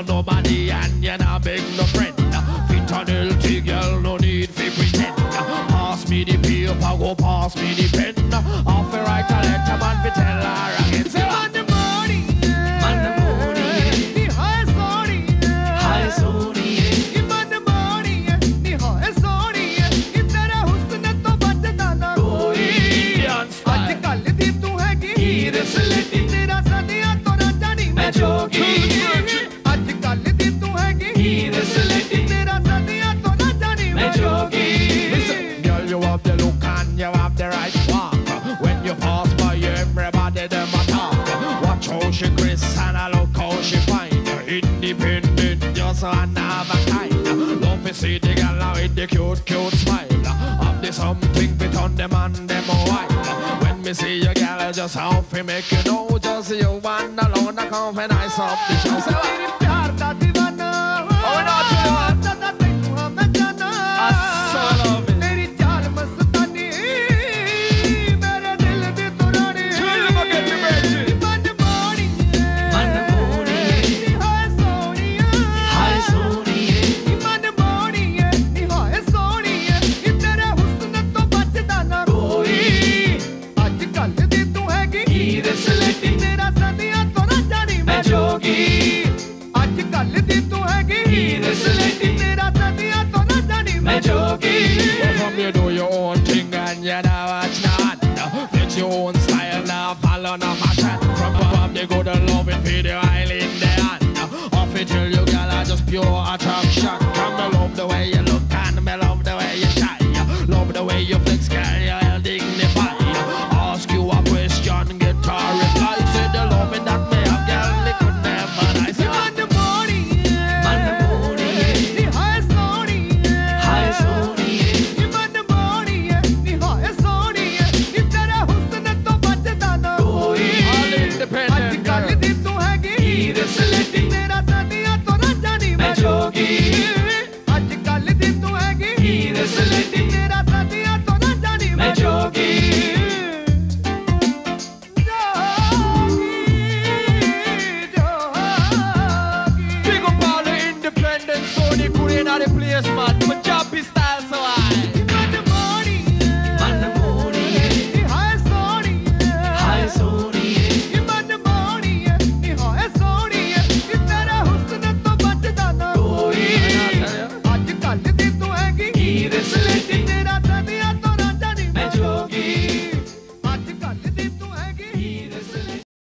No nobody and you not make no friend. Fit on girl, no need for pretend. Pass me the paper, go pass me the pen. she find Independent, just one of a kind Love to see the gal with the cute, cute smile. Have the something fit on them and them white When me see your gal, just how fi make you know Just you one alone, I confidence up the show. ਸਿਸਲਟੀ ਤੇਰਾ ਸਦੀਆਂ ਤੋਂ ਨਾ ਜਾਣੀ ਮੈਂ ਜੋਗੀ ਅੱਜ ਕੱਲ ਦੀ ਤੂੰ you do your own thing and you know it's not Get your own style now, follow no matter From above they go to love it, feed the island they on Off it till you girl are just pure attraction Come me love the way you look and me love the way you shine. Love the way you flick independent.